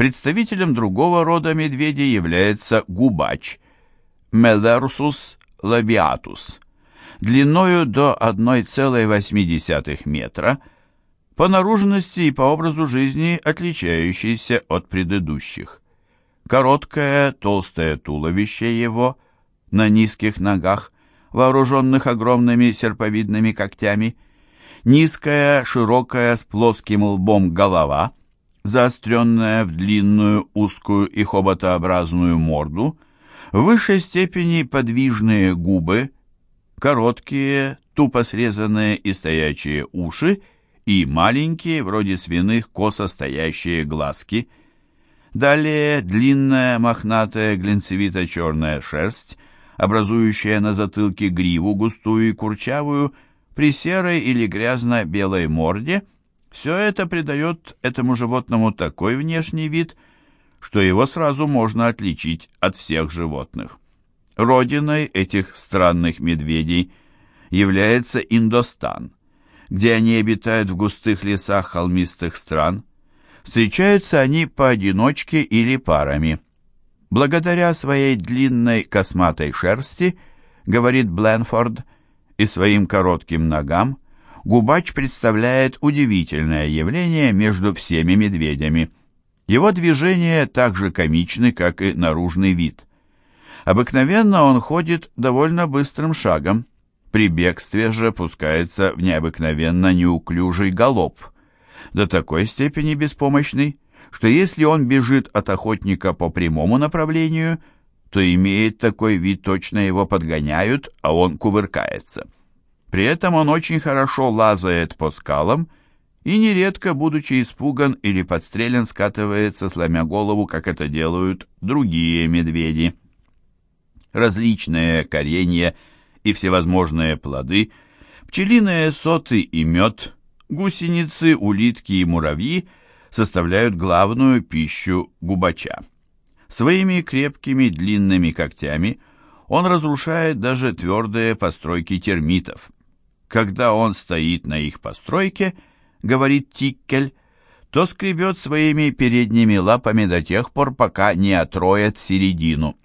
Представителем другого рода медведей является губач Мелерсус лабиатус, длиною до 1,8 метра, по наружности и по образу жизни отличающийся от предыдущих. Короткое толстое туловище его на низких ногах, вооруженных огромными серповидными когтями, низкая, широкая, с плоским лбом голова, заостренная в длинную, узкую и хоботообразную морду, в высшей степени подвижные губы, короткие, тупо срезанные и стоячие уши и маленькие, вроде свиных, косо стоящие глазки. Далее длинная, мохнатая, глинцевито-черная шерсть, образующая на затылке гриву густую и курчавую, при серой или грязно-белой морде, все это придает этому животному такой внешний вид, что его сразу можно отличить от всех животных. Родиной этих странных медведей является Индостан, где они обитают в густых лесах холмистых стран. Встречаются они поодиночке или парами. Благодаря своей длинной косматой шерсти, говорит Бленфорд, и своим коротким ногам, Губач представляет удивительное явление между всеми медведями. Его движения так же комичны, как и наружный вид. Обыкновенно он ходит довольно быстрым шагом, при бегстве же пускается в необыкновенно неуклюжий галоп, до такой степени беспомощный, что если он бежит от охотника по прямому направлению, то имеет такой вид, точно его подгоняют, а он кувыркается. При этом он очень хорошо лазает по скалам и нередко, будучи испуган или подстрелен, скатывается, сломя голову, как это делают другие медведи. Различные коренья и всевозможные плоды, пчелиные соты и мед, гусеницы, улитки и муравьи составляют главную пищу губача. Своими крепкими длинными когтями он разрушает даже твердые постройки термитов. Когда он стоит на их постройке, говорит Тиккель, то скребет своими передними лапами до тех пор, пока не отроет середину.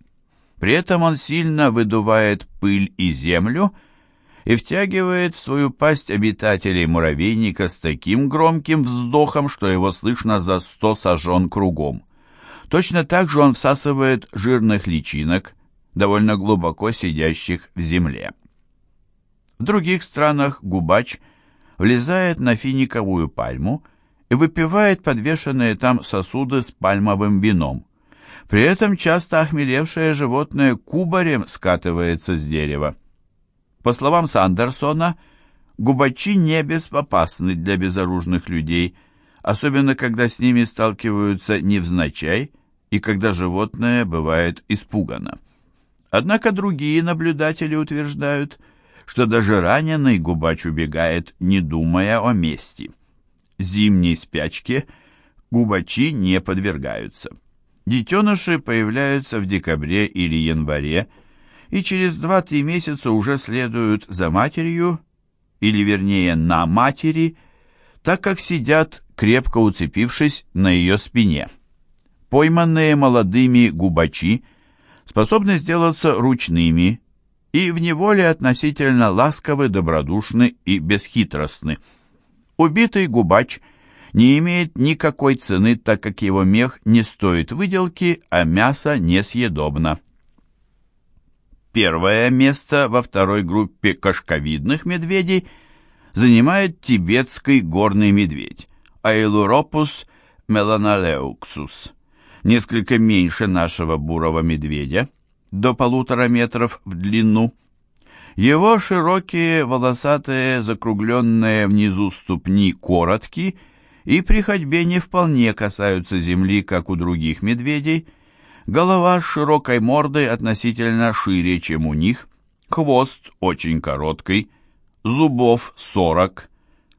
При этом он сильно выдувает пыль и землю и втягивает в свою пасть обитателей муравейника с таким громким вздохом, что его слышно за сто сажен кругом. Точно так же он всасывает жирных личинок, довольно глубоко сидящих в земле. В других странах губач влезает на финиковую пальму и выпивает подвешенные там сосуды с пальмовым вином. При этом часто охмелевшее животное кубарем скатывается с дерева. По словам Сандерсона, губачи не беспопасны для безоружных людей, особенно когда с ними сталкиваются невзначай и когда животное бывает испугано. Однако другие наблюдатели утверждают – что даже раненый губач убегает, не думая о мести. Зимней спячке губачи не подвергаются. Детеныши появляются в декабре или январе, и через 2-3 месяца уже следуют за матерью, или вернее на матери, так как сидят, крепко уцепившись на ее спине. Пойманные молодыми губачи способны сделаться ручными, и в неволе относительно ласковы, добродушны и бесхитростны. Убитый губач не имеет никакой цены, так как его мех не стоит выделки, а мясо несъедобно. Первое место во второй группе кошковидных медведей занимает тибетский горный медведь Айлуропус меланалеуксус, несколько меньше нашего бурого медведя, до полутора метров в длину. Его широкие, волосатые, закругленные внизу ступни коротки и при ходьбе не вполне касаются земли, как у других медведей. Голова с широкой мордой относительно шире, чем у них, хвост очень короткий, зубов 40,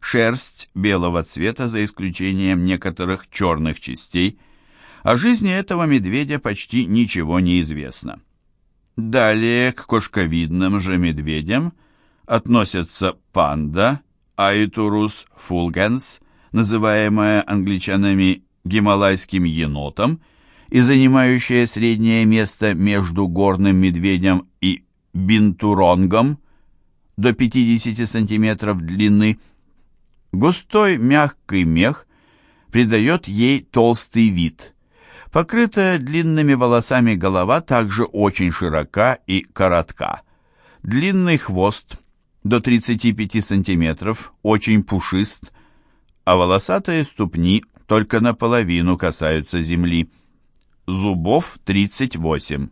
шерсть белого цвета за исключением некоторых черных частей. О жизни этого медведя почти ничего не известно. Далее к кошковидным же медведям относятся панда, Аитурус фулгенс, называемая англичанами гималайским енотом и занимающая среднее место между горным медведем и бинтуронгом до 50 см длины. Густой мягкий мех придает ей толстый вид. Покрытая длинными волосами голова также очень широка и коротка. Длинный хвост до 35 см, очень пушист, а волосатые ступни только наполовину касаются земли. Зубов 38.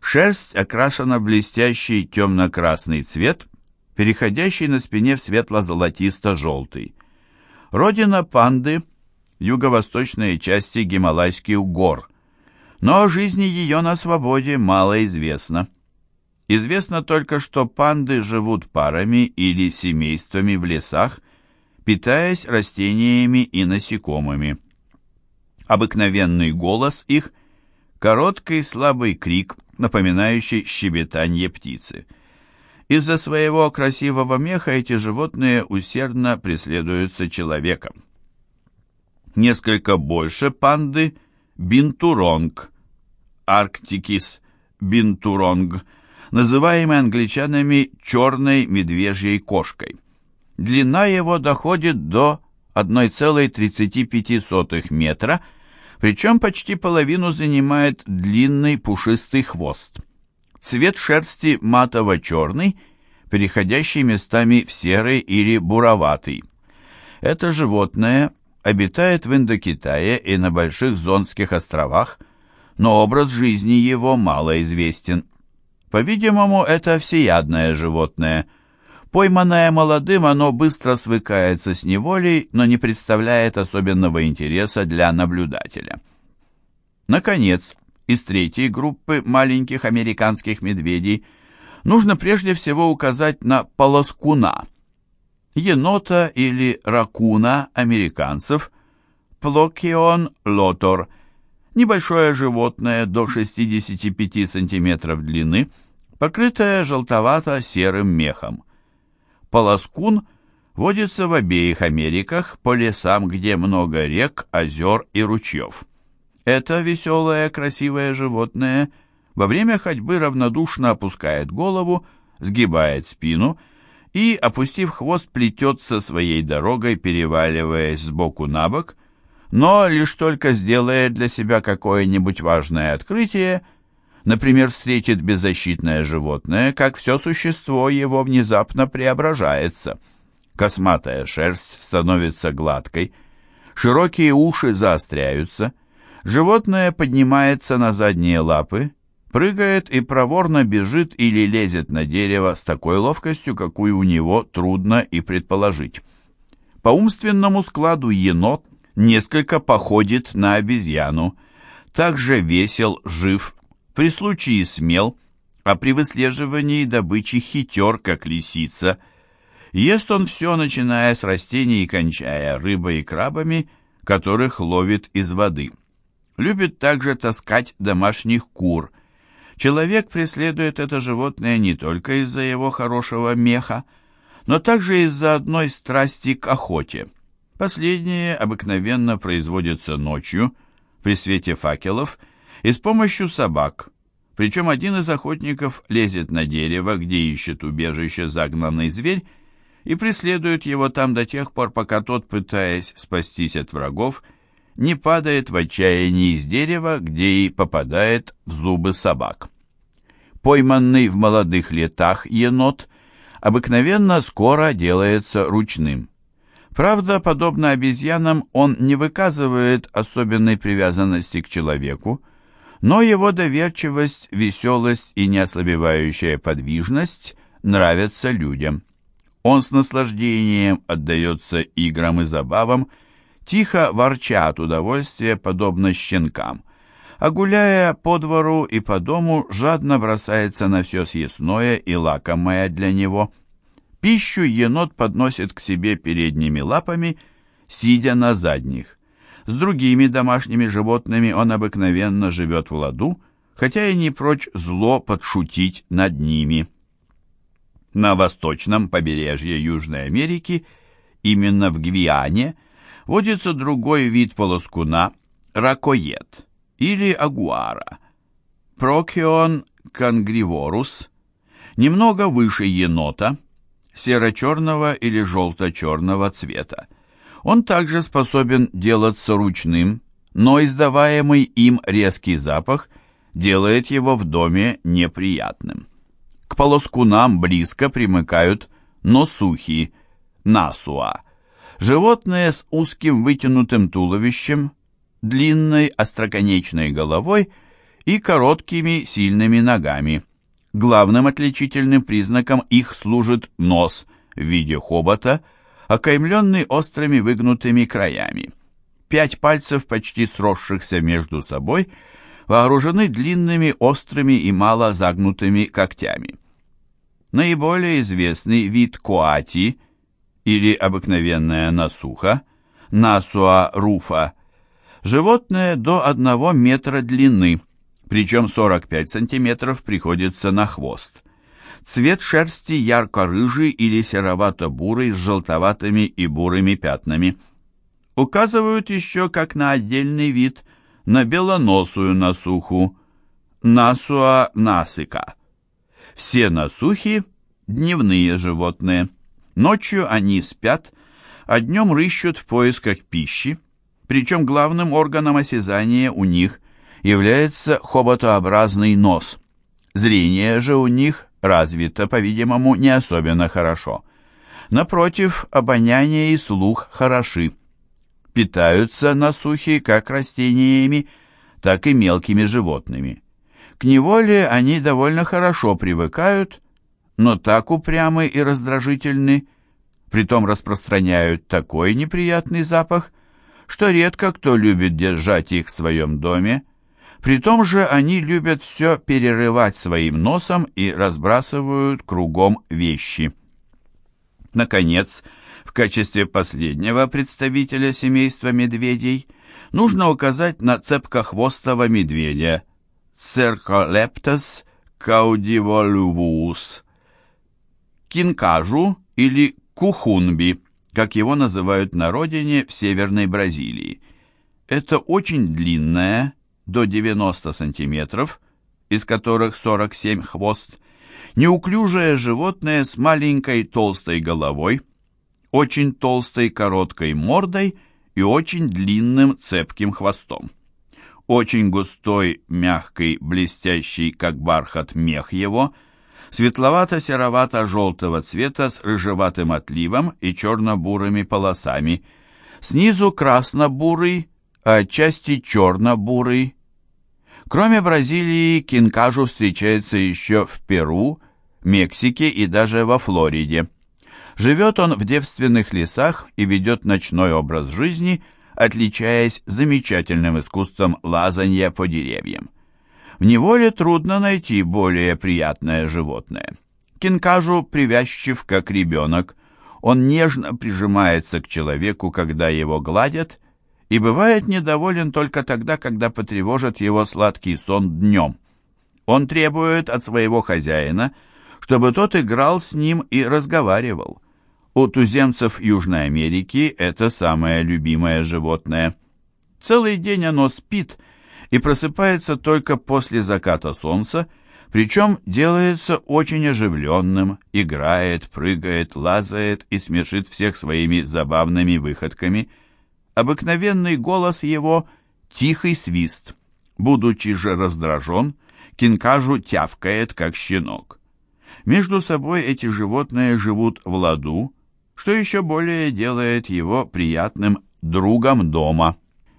Шерсть окрашена в блестящий темно-красный цвет, переходящий на спине в светло-золотисто-желтый. Родина панды – юго-восточные части Гималайских гор, но о жизни ее на свободе мало известно. Известно только, что панды живут парами или семействами в лесах, питаясь растениями и насекомыми. Обыкновенный голос их – короткий слабый крик, напоминающий щебетание птицы. Из-за своего красивого меха эти животные усердно преследуются человеком. Несколько больше панды – бинтуронг, арктикис бинтуронг, называемый англичанами черной медвежьей кошкой – Длина его доходит до 1,35 метра, причем почти половину занимает длинный пушистый хвост. Цвет шерсти матово-черный, переходящий местами в серый или буроватый. Это животное обитает в Индокитае и на Больших Зонских островах, но образ жизни его мало известен. По-видимому, это всеядное животное – Пойманное молодым, оно быстро свыкается с неволей, но не представляет особенного интереса для наблюдателя. Наконец, из третьей группы маленьких американских медведей нужно прежде всего указать на полоскуна, енота или ракуна американцев, плокион лотор, небольшое животное до 65 см длины, покрытое желтовато-серым мехом. Полоскун водится в обеих Америках по лесам, где много рек, озер и ручьев. Это веселое, красивое животное во время ходьбы равнодушно опускает голову, сгибает спину и, опустив хвост, плетется своей дорогой, переваливаясь сбоку на бок, но лишь только сделает для себя какое-нибудь важное открытие – Например, встретит беззащитное животное, как все существо его внезапно преображается. Косматая шерсть становится гладкой, широкие уши заостряются, животное поднимается на задние лапы, прыгает и проворно бежит или лезет на дерево с такой ловкостью, какую у него трудно и предположить. По умственному складу енот несколько походит на обезьяну, также весел, жив, при случае смел, а при выслеживании добычи хитер, как лисица. Ест он все, начиная с растений и кончая рыбой и крабами, которых ловит из воды. Любит также таскать домашних кур. Человек преследует это животное не только из-за его хорошего меха, но также из-за одной страсти к охоте. Последнее обыкновенно производится ночью, при свете факелов, и с помощью собак. Причем один из охотников лезет на дерево, где ищет убежище загнанный зверь, и преследует его там до тех пор, пока тот, пытаясь спастись от врагов, не падает в отчаянии из дерева, где и попадает в зубы собак. Пойманный в молодых летах енот обыкновенно скоро делается ручным. Правда, подобно обезьянам, он не выказывает особенной привязанности к человеку, но его доверчивость, веселость и неослабевающая подвижность нравятся людям. Он с наслаждением отдается играм и забавам, тихо ворча от удовольствия, подобно щенкам, а гуляя по двору и по дому, жадно бросается на все съестное и лакомое для него. Пищу енот подносит к себе передними лапами, сидя на задних. С другими домашними животными он обыкновенно живет в ладу, хотя и не прочь зло подшутить над ними. На восточном побережье Южной Америки, именно в Гвиане, водится другой вид полоскуна ракоед или агуара, Прокион конгриворус, немного выше енота, серо-черного или желто-черного цвета. Он также способен делаться ручным, но издаваемый им резкий запах делает его в доме неприятным. К полоскунам близко примыкают носухи, насуа, животные с узким вытянутым туловищем, длинной остроконечной головой и короткими сильными ногами. Главным отличительным признаком их служит нос в виде хобота, окаймленный острыми выгнутыми краями. Пять пальцев, почти сросшихся между собой, вооружены длинными, острыми и мало загнутыми когтями. Наиболее известный вид коати или обыкновенная насуха, насуа руфа, животное до 1 метра длины, причем 45 сантиметров приходится на хвост. Цвет шерсти ярко-рыжий или серовато-бурый с желтоватыми и бурыми пятнами. Указывают еще как на отдельный вид на белоносую насуху, насуа насыка. Все насухи – дневные животные. Ночью они спят, а днем рыщут в поисках пищи, причем главным органом осязания у них является хоботообразный нос. Зрение же у них развито, по-видимому, не особенно хорошо. Напротив, обоняние и слух хороши. Питаются насухи как растениями, так и мелкими животными. К неволе они довольно хорошо привыкают, но так упрямы и раздражительны, притом распространяют такой неприятный запах, что редко кто любит держать их в своем доме, при том же они любят все перерывать своим носом и разбрасывают кругом вещи. Наконец, в качестве последнего представителя семейства медведей нужно указать на цепкохвостого медведя Cercoleptus caudivoluus, кинкажу или кухунби, как его называют на родине в Северной Бразилии. Это очень длинная, до 90 сантиметров, из которых 47 хвост, неуклюжее животное с маленькой толстой головой, очень толстой короткой мордой и очень длинным цепким хвостом. Очень густой, мягкий, блестящий, как бархат, мех его, светловато-серовато-желтого цвета с рыжеватым отливом и черно-бурыми полосами, снизу красно-бурый, а отчасти черно-бурый, Кроме Бразилии, кинкажу встречается еще в Перу, Мексике и даже во Флориде. Живет он в девственных лесах и ведет ночной образ жизни, отличаясь замечательным искусством лазанья по деревьям. В неволе трудно найти более приятное животное. Кинкажу привязчив, как ребенок. Он нежно прижимается к человеку, когда его гладят, и бывает недоволен только тогда, когда потревожит его сладкий сон днем. Он требует от своего хозяина, чтобы тот играл с ним и разговаривал. У туземцев Южной Америки это самое любимое животное. Целый день оно спит и просыпается только после заката солнца, причем делается очень оживленным, играет, прыгает, лазает и смешит всех своими забавными выходками – Обыкновенный голос его — тихий свист. Будучи же раздражен, Кинкажу тявкает, как щенок. Между собой эти животные живут в ладу, что еще более делает его приятным другом дома.